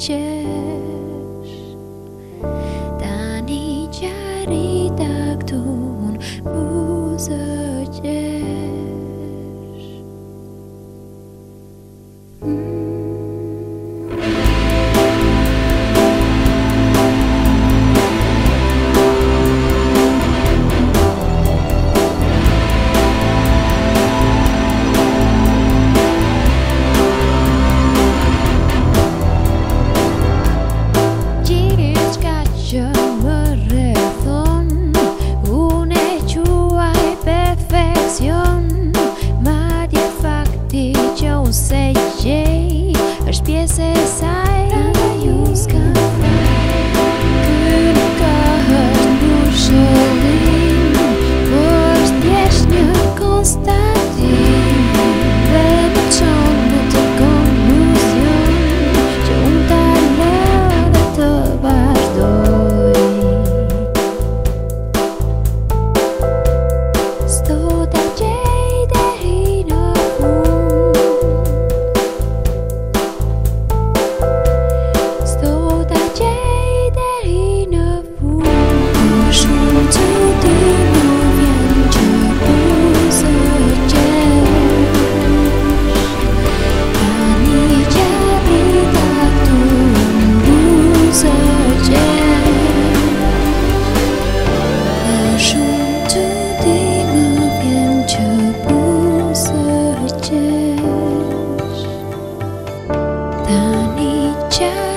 解 pies esa Yeah.